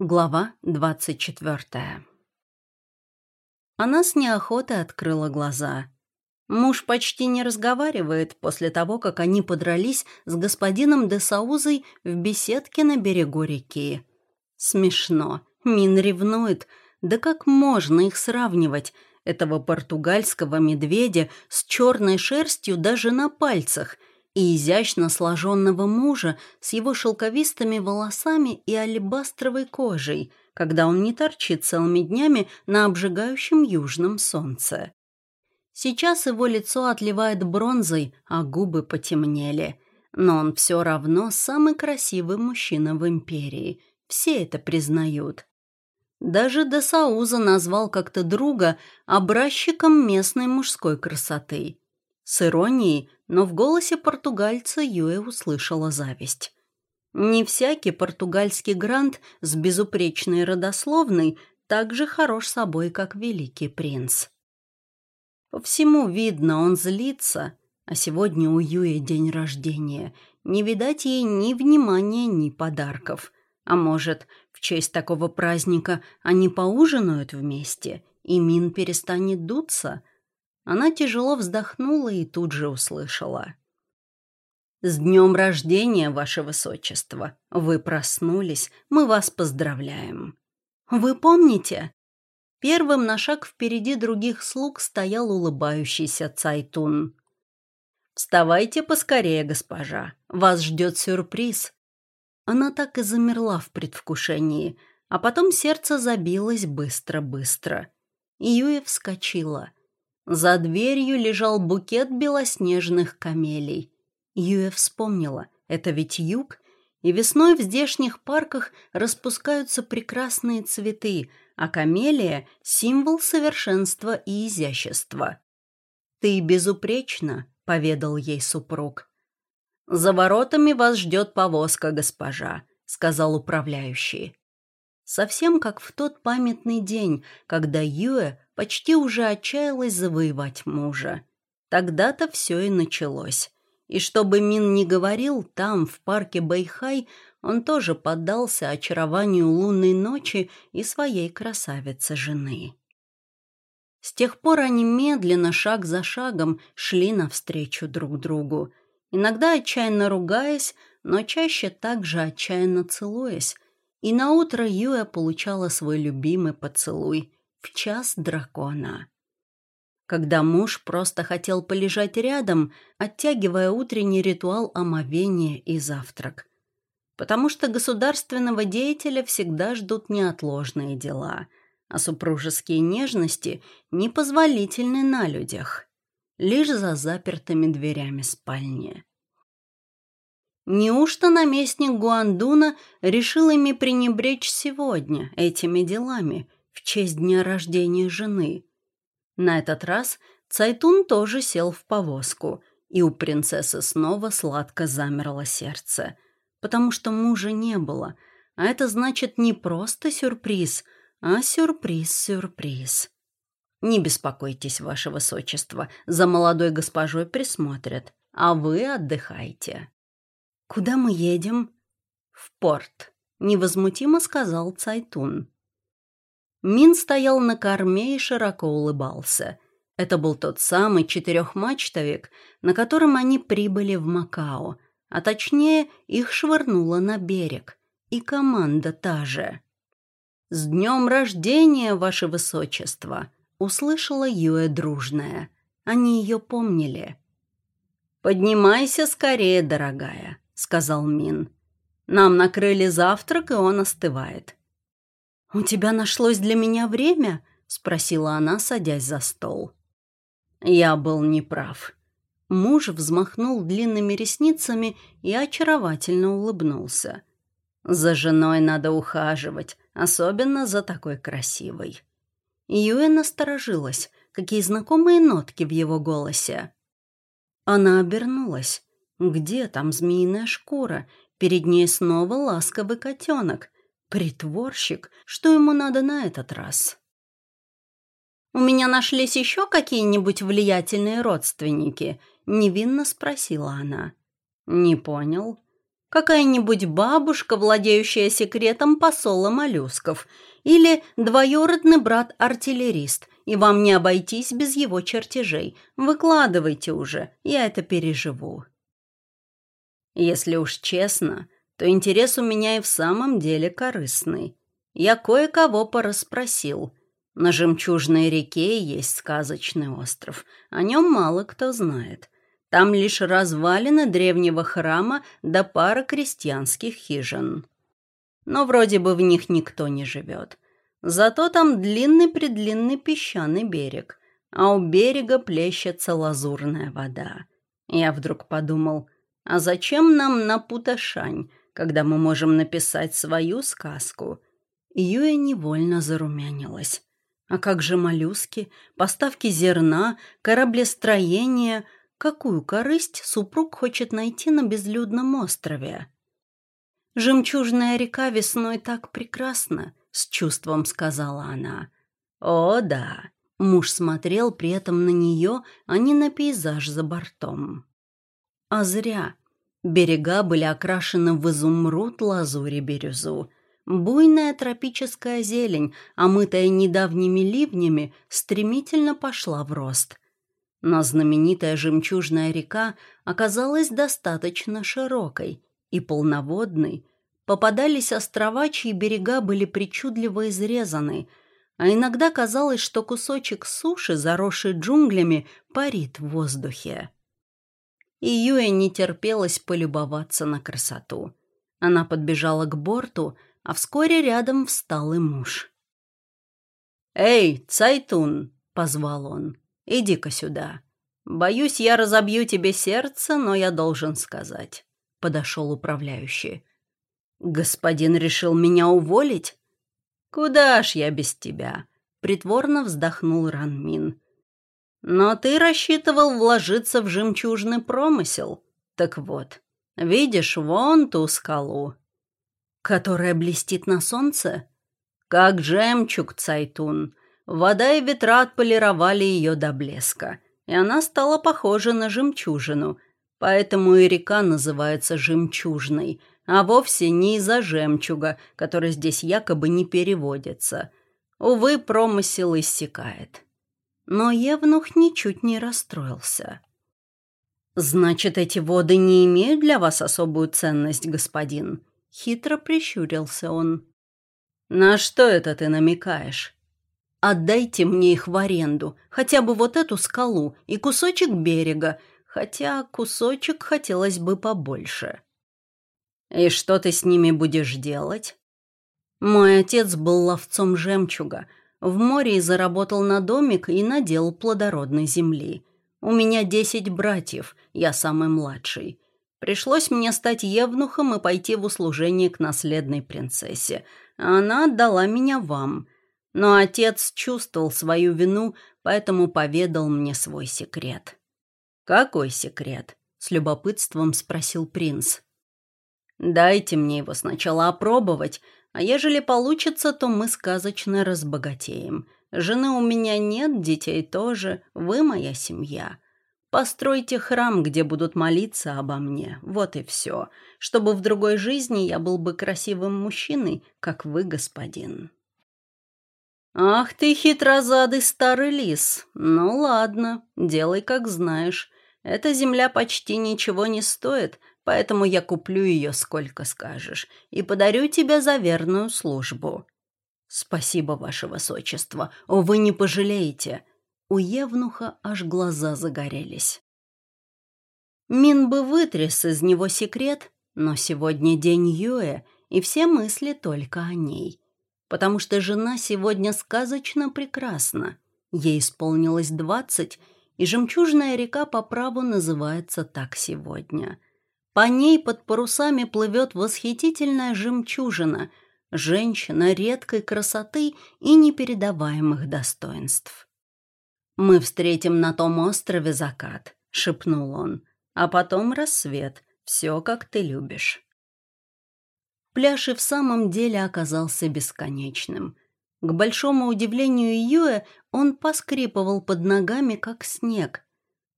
Глава двадцать четвертая. Она с неохотой открыла глаза. Муж почти не разговаривает после того, как они подрались с господином де Саузой в беседке на берегу реки. Смешно. Мин ревнует. Да как можно их сравнивать, этого португальского медведя с черной шерстью даже на пальцах — и изящно сложенного мужа с его шелковистыми волосами и алебастровой кожей, когда он не торчит целыми днями на обжигающем южном солнце. Сейчас его лицо отливает бронзой, а губы потемнели. Но он все равно самый красивый мужчина в империи. Все это признают. Даже Десауза назвал как-то друга образчиком местной мужской красоты. С иронией, но в голосе португальца Юэ услышала зависть. Не всякий португальский грант с безупречной родословной так же хорош собой, как великий принц. По всему видно, он злится, а сегодня у Юэ день рождения. Не видать ей ни внимания, ни подарков. А может, в честь такого праздника они поужинают вместе, и Мин перестанет дуться — она тяжело вздохнула и тут же услышала. «С днем рождения, Ваше Высочество! Вы проснулись, мы вас поздравляем!» «Вы помните?» Первым на шаг впереди других слуг стоял улыбающийся Цайтун. «Вставайте поскорее, госпожа, вас ждет сюрприз!» Она так и замерла в предвкушении, а потом сердце забилось быстро-быстро. Юя вскочила — за дверью лежал букет белоснежных камелий. Юэ вспомнила, это ведь юг, и весной в здешних парках распускаются прекрасные цветы, а камелия — символ совершенства и изящества. «Ты безупречна», — поведал ей супруг. «За воротами вас ждет повозка, госпожа», — сказал управляющий. Совсем как в тот памятный день, когда Юэ почти уже отчаялась завоевать мужа. Тогда-то все и началось. И что бы Мин ни говорил, там, в парке Бэйхай, он тоже поддался очарованию лунной ночи и своей красавицы-жены. С тех пор они медленно, шаг за шагом, шли навстречу друг другу, иногда отчаянно ругаясь, но чаще также отчаянно целуясь, и наутро Юя получала свой любимый поцелуй в час дракона. Когда муж просто хотел полежать рядом, оттягивая утренний ритуал омовения и завтрак. Потому что государственного деятеля всегда ждут неотложные дела, а супружеские нежности непозволительны на людях, лишь за запертыми дверями спальни. Неужто наместник Гуандуна решил ими пренебречь сегодня этими делами в честь дня рождения жены? На этот раз Цайтун тоже сел в повозку, и у принцессы снова сладко замерло сердце, потому что мужа не было, а это значит не просто сюрприз, а сюрприз-сюрприз. Не беспокойтесь, ваше высочество, за молодой госпожой присмотрят, а вы отдыхайте. «Куда мы едем?» «В порт», — невозмутимо сказал Цайтун. Мин стоял на корме и широко улыбался. Это был тот самый четырехмачтовик, на котором они прибыли в Макао, а точнее их швырнуло на берег. И команда та же. «С днем рождения, ваше высочество!» — услышала Юэ дружная. Они ее помнили. «Поднимайся скорее, дорогая!» — сказал Мин. «Нам накрыли завтрак, и он остывает». «У тебя нашлось для меня время?» — спросила она, садясь за стол. Я был неправ. Муж взмахнул длинными ресницами и очаровательно улыбнулся. «За женой надо ухаживать, особенно за такой красивой». Юэн насторожилась, какие знакомые нотки в его голосе. Она обернулась. Где там змеиная шкура? Перед ней снова ласковый котенок. Притворщик. Что ему надо на этот раз? «У меня нашлись еще какие-нибудь влиятельные родственники?» — невинно спросила она. «Не понял». какая-нибудь бабушка, владеющая секретом посола моллюсков, или двоюродный брат-артиллерист, и вам не обойтись без его чертежей. Выкладывайте уже, я это переживу. Если уж честно, то интерес у меня и в самом деле корыстный. Я кое-кого порасспросил. На Жемчужной реке есть сказочный остров. О нем мало кто знает. Там лишь развалины древнего храма да пара крестьянских хижин. Но вроде бы в них никто не живет. Зато там длинный-предлинный песчаный берег, а у берега плещется лазурная вода. Я вдруг подумал, а зачем нам на Путашань, когда мы можем написать свою сказку? Юя невольно зарумянилась. А как же моллюски, поставки зерна, кораблестроение? Какую корысть супруг хочет найти на безлюдном острове? «Жемчужная река весной так прекрасна», — с чувством сказала она. «О, да». Муж смотрел при этом на нее, а не на пейзаж за бортом. А зря. Берега были окрашены в изумруд, лазурь и бирюзу. Буйная тропическая зелень, омытая недавними ливнями, стремительно пошла в рост. Но знаменитая жемчужная река оказалась достаточно широкой и полноводной. Попадались острова, чьи берега были причудливо изрезаны, а иногда казалось, что кусочек суши, заросший джунглями, парит в воздухе. И Юэ не терпелось полюбоваться на красоту. Она подбежала к борту, а вскоре рядом встал и муж. «Эй, Цайтун!» — позвал он. «Иди-ка сюда. Боюсь, я разобью тебе сердце, но я должен сказать». Подошел управляющий. «Господин решил меня уволить?» «Куда ж я без тебя?» — притворно вздохнул Ранмин. «Но ты рассчитывал вложиться в жемчужный промысел. Так вот, видишь вон ту скалу?» которая блестит на солнце? Как жемчуг, Цайтун. Вода и ветра отполировали ее до блеска, и она стала похожа на жемчужину, поэтому и река называется жемчужной, а вовсе не из-за жемчуга, который здесь якобы не переводится. Увы, промысел иссякает. Но Евнух ничуть не расстроился. «Значит, эти воды не имеют для вас особую ценность, господин?» Хитро прищурился он. «На что это ты намекаешь?» «Отдайте мне их в аренду, хотя бы вот эту скалу и кусочек берега, хотя кусочек хотелось бы побольше». «И что ты с ними будешь делать?» Мой отец был ловцом жемчуга. В море и заработал на домик и надел плодородной земли. У меня десять братьев, я самый младший. Пришлось мне стать евнухом и пойти в услужение к наследной принцессе. Она отдала меня вам. Но отец чувствовал свою вину, поэтому поведал мне свой секрет». «Какой секрет?» — с любопытством спросил принц. «Дайте мне его сначала опробовать, а ежели получится, то мы сказочно разбогатеем. Жены у меня нет, детей тоже, вы моя семья. Постройте храм, где будут молиться обо мне. Вот и все. Чтобы в другой жизни я был бы красивым мужчиной, как вы, господин. Ах ты хитрозадый старый лис. Ну ладно, делай как знаешь. Эта земля почти ничего не стоит, поэтому я куплю ее сколько скажешь и подарю тебе за верную службу. Спасибо, ваше высочество. Вы не пожалеете. У Евнуха аж глаза загорелись. Мин бы вытряс из него секрет, но сегодня день Юэ, и все мысли только о ней. Потому что жена сегодня сказочно прекрасна. Ей исполнилось двадцать, и жемчужная река по праву называется так сегодня. По ней под парусами плывет восхитительная жемчужина, женщина редкой красоты и непередаваемых достоинств. «Мы встретим на том острове закат», — шепнул он, «а потом рассвет, все, как ты любишь». Пляж и в самом деле оказался бесконечным. К большому удивлению Юэ он поскрипывал под ногами, как снег,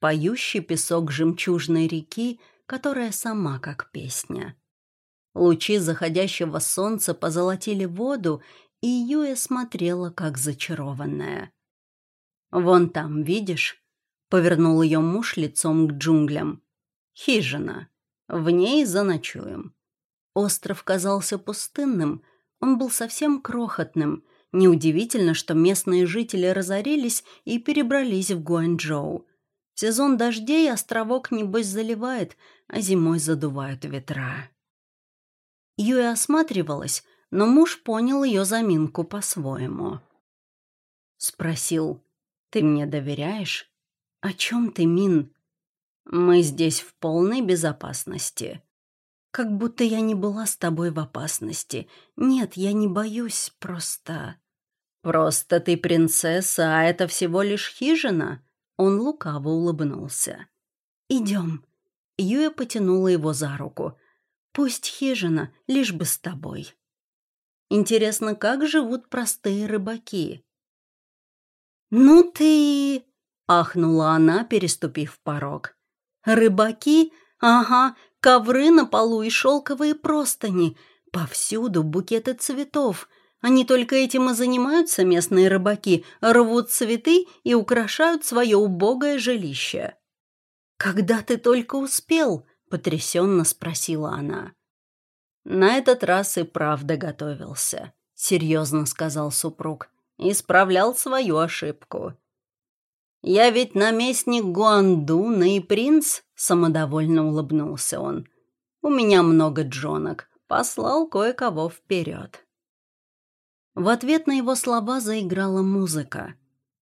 поющий песок жемчужной реки, которая сама как песня. Лучи заходящего солнца позолотили воду, и Юя смотрела, как зачарованная. «Вон там, видишь?» — повернул ее муж лицом к джунглям. «Хижина. В ней заночуем». Остров казался пустынным, он был совсем крохотным. Неудивительно, что местные жители разорились и перебрались в Гуанчжоу. В сезон дождей островок, небось, заливает, а зимой задувают ветра. Юя осматривалась, но муж понял ее заминку по-своему. Спросил, «Ты мне доверяешь?» «О чем ты, Мин?» «Мы здесь в полной безопасности». «Как будто я не была с тобой в опасности. Нет, я не боюсь, просто...» «Просто ты принцесса, а это всего лишь хижина?» Он лукаво улыбнулся. «Идем». Юя потянула его за руку. «Пусть хижина, лишь бы с тобой». Интересно, как живут простые рыбаки? «Ну ты...» — ахнула она, переступив порог. «Рыбаки? Ага, ковры на полу и шелковые простыни. Повсюду букеты цветов. Они только этим и занимаются, местные рыбаки, рвут цветы и украшают свое убогое жилище». «Когда ты только успел?» — потрясенно спросила она. «На этот раз и правда готовился», — серьезно сказал супруг. «Исправлял свою ошибку». «Я ведь наместник Гуандуна и принц», — самодовольно улыбнулся он. «У меня много джонок. Послал кое-кого вперед». В ответ на его слова заиграла музыка.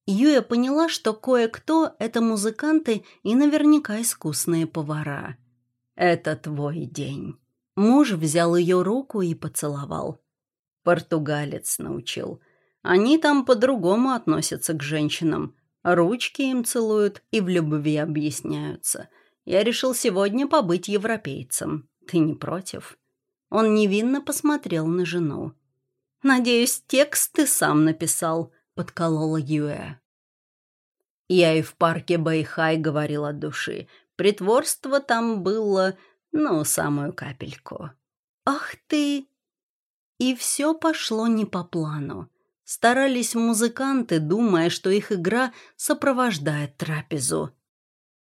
Юя поняла, что кое-кто — это музыканты и наверняка искусные повара. «Это твой день». Муж взял ее руку и поцеловал. Португалец научил. Они там по-другому относятся к женщинам. Ручки им целуют и в любви объясняются. Я решил сегодня побыть европейцем. Ты не против?» Он невинно посмотрел на жену. «Надеюсь, текст ты сам написал», — подколола Юэ. Я и в парке Бэйхай говорил от души. Притворство там было ну, самую капельку. «Ах ты!» И все пошло не по плану. Старались музыканты, думая, что их игра сопровождает трапезу.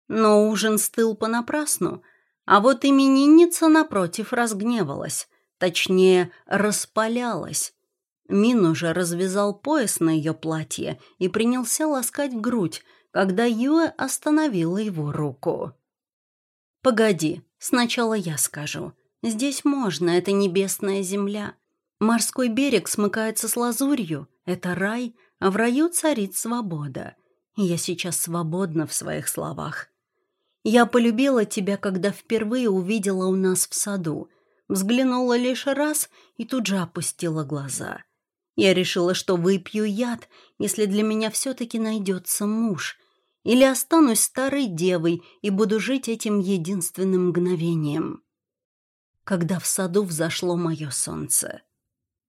Но ужин стыл понапрасну, а вот именинница, напротив, разгневалась, точнее, распалялась. Мин уже развязал пояс на ее платье и принялся ласкать грудь, когда Юэ остановила его руку. «Погоди, Сначала я скажу. Здесь можно, это небесная земля. Морской берег смыкается с лазурью, это рай, а в раю царит свобода. Я сейчас свободна в своих словах. Я полюбила тебя, когда впервые увидела у нас в саду. Взглянула лишь раз и тут же опустила глаза. Я решила, что выпью яд, если для меня все-таки найдется муж — или останусь старой девой и буду жить этим единственным мгновением. Когда в саду взошло мое солнце.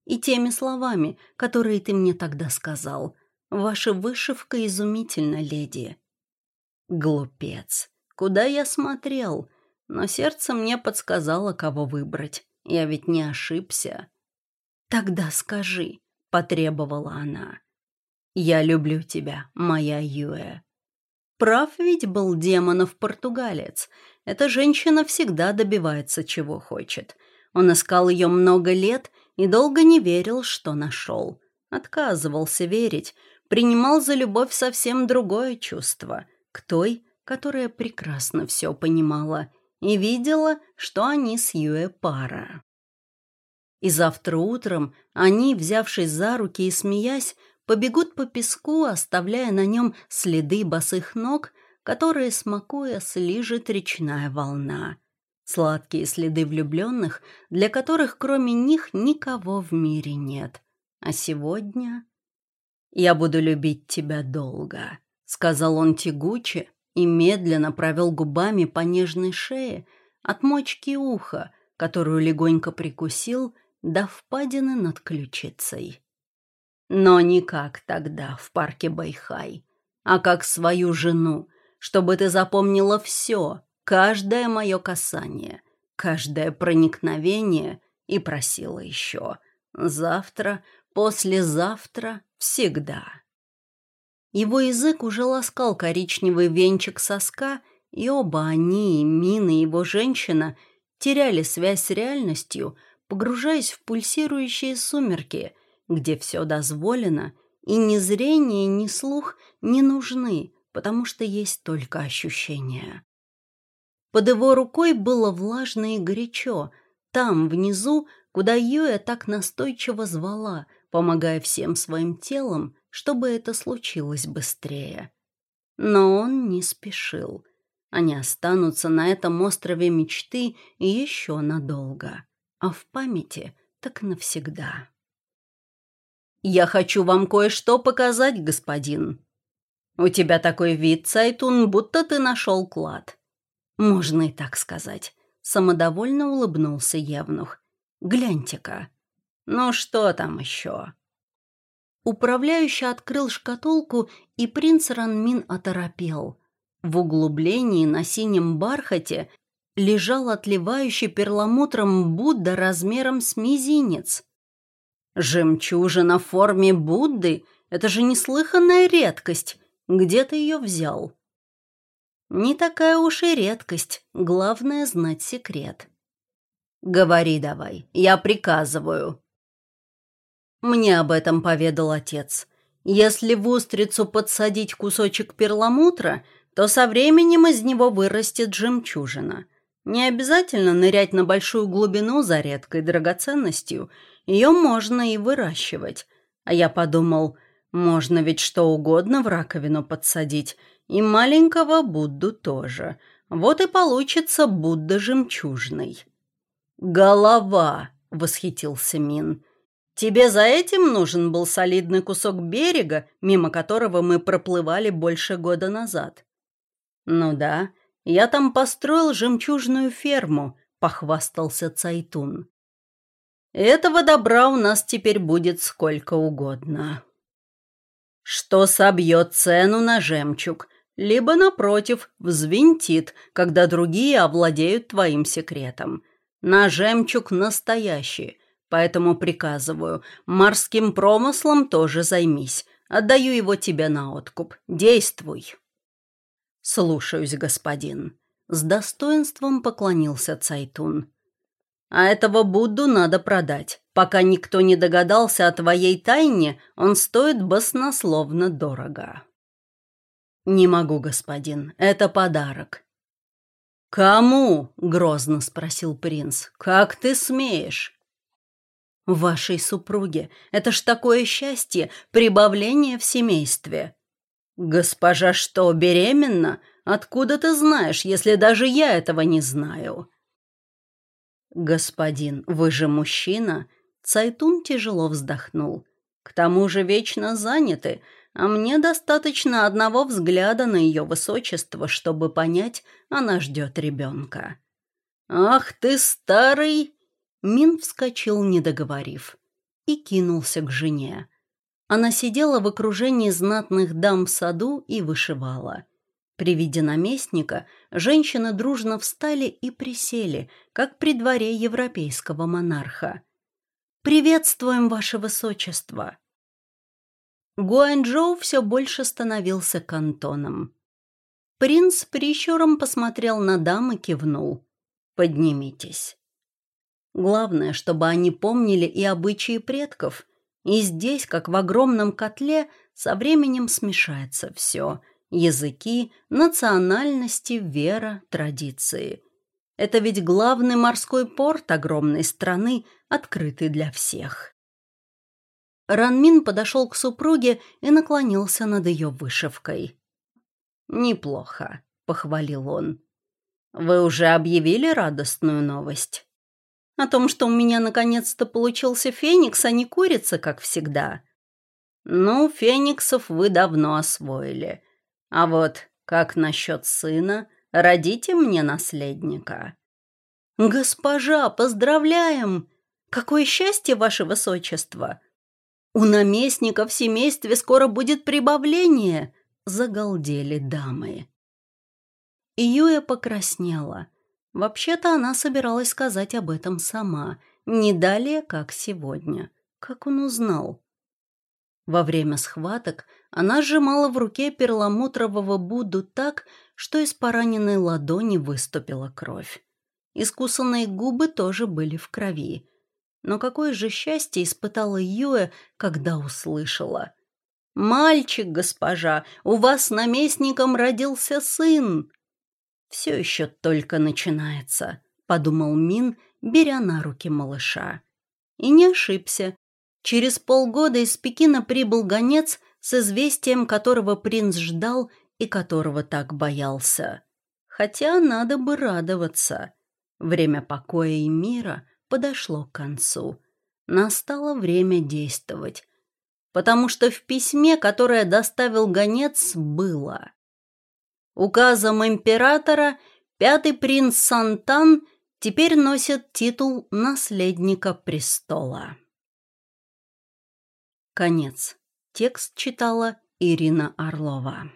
И теми словами, которые ты мне тогда сказал. Ваша вышивка изумительна, леди. Глупец. Куда я смотрел? Но сердце мне подсказало, кого выбрать. Я ведь не ошибся. Тогда скажи, — потребовала она. «Я люблю тебя, моя Юэ». Прав ведь был демонов португалец. Эта женщина всегда добивается, чего хочет. Он искал ее много лет и долго не верил, что нашел. Отказывался верить, принимал за любовь совсем другое чувство, к той, которая прекрасно все понимала и видела, что они с Юэ пара. И завтра утром они, взявшись за руки и смеясь, побегут по песку, оставляя на нем следы босых ног, которые, смакуя, слижет речная волна. Сладкие следы влюбленных, для которых кроме них никого в мире нет. А сегодня... «Я буду любить тебя долго», — сказал он тягуче и медленно провел губами по нежной шее от мочки уха, которую легонько прикусил, до впадины над ключицей. Но не как тогда в парке Байхай, а как свою жену, чтобы ты запомнила все, каждое мое касание, каждое проникновение и просила еще. Завтра, послезавтра, всегда. Его язык уже ласкал коричневый венчик соска, и оба они, и Мин, и его женщина, теряли связь с реальностью, погружаясь в пульсирующие сумерки, где все дозволено, и ни зрение, ни слух не нужны, потому что есть только ощущения. Под его рукой было влажно и горячо, там, внизу, куда Юя так настойчиво звала, помогая всем своим телом, чтобы это случилось быстрее. Но он не спешил. Они останутся на этом острове мечты еще надолго, а в памяти так навсегда. «Я хочу вам кое-что показать, господин. У тебя такой вид, Цайтун, будто ты нашел клад». «Можно и так сказать», — самодовольно улыбнулся Евнух. «Гляньте-ка». «Ну что там еще?» Управляющий открыл шкатулку, и принц Ранмин оторопел. В углублении на синем бархате лежал отливающий перламутром Будда размером с мизинец. «Жемчужина в форме Будды — это же неслыханная редкость. Где ты ее взял?» «Не такая уж и редкость. Главное — знать секрет». «Говори давай, я приказываю», мне об этом поведал отец. Если в устрицу подсадить кусочек перламутра, то со временем из него вырастет жемчужина. Не обязательно нырять на большую глубину за редкой драгоценностью. Ее можно и выращивать. А я подумал, можно ведь что угодно в раковину подсадить. И маленького Будду тоже. Вот и получится Будда жемчужный. «Голова!» — восхитился Мин. Тебе за этим нужен был солидный кусок берега, мимо которого мы проплывали больше года назад. Ну да, я там построил жемчужную ферму, похвастался Цайтун. Этого добра у нас теперь будет сколько угодно. Что собьет цену на жемчуг, либо, напротив, взвинтит, когда другие овладеют твоим секретом. На жемчуг настоящий, Поэтому приказываю, морским промыслом тоже займись. Отдаю его тебе на откуп. Действуй. Слушаюсь, господин. С достоинством поклонился Цайтун. А этого Будду надо продать. Пока никто не догадался о твоей тайне, он стоит баснословно дорого. Не могу, господин. Это подарок. «Кому?» — грозно спросил принц. «Как ты смеешь?» Вашей супруге. Это ж такое счастье, прибавление в семействе. Госпожа что, беременна? Откуда ты знаешь, если даже я этого не знаю? Господин, вы же мужчина. Цайтун тяжело вздохнул. К тому же вечно заняты, а мне достаточно одного взгляда на ее высочество, чтобы понять, она ждет ребенка. «Ах ты, старый!» Мин вскочил, не договорив, и кинулся к жене. Она сидела в окружении знатных дам в саду и вышивала. При виде наместника женщины дружно встали и присели, как при дворе европейского монарха. «Приветствуем, ваше высочество!» Гуанчжоу все больше становился кантоном. Принц прищуром посмотрел на дам и кивнул. «Поднимитесь». Главное, чтобы они помнили и обычаи предков. И здесь, как в огромном котле, со временем смешается все. Языки, национальности, вера, традиции. Это ведь главный морской порт огромной страны, открытый для всех. Ранмин подошел к супруге и наклонился над ее вышивкой. «Неплохо», — похвалил он. «Вы уже объявили радостную новость?» О том, что у меня наконец-то получился феникс, а не курица, как всегда. Ну, фениксов вы давно освоили. А вот как насчет сына? Родите мне наследника. Госпожа, поздравляем! Какое счастье, ваше высочество! У наместника в семействе скоро будет прибавление, загалдели дамы. Юя покраснела. Вообще-то она собиралась сказать об этом сама, Не далее, как сегодня. Как он узнал? Во время схваток она сжимала в руке перламутрового Будду так, что из пораненной ладони выступила кровь. Искусанные губы тоже были в крови. Но какое же счастье испытала Юэ, когда услышала. «Мальчик, госпожа, у вас наместником родился сын!» «Все еще только начинается», — подумал Мин, беря на руки малыша. И не ошибся. Через полгода из Пекина прибыл гонец с известием, которого принц ждал и которого так боялся. Хотя надо бы радоваться. Время покоя и мира подошло к концу. Настало время действовать. Потому что в письме, которое доставил гонец, было. Указом императора пятый принц Сантан теперь носит титул наследника престола. Конец. Текст читала Ирина Орлова.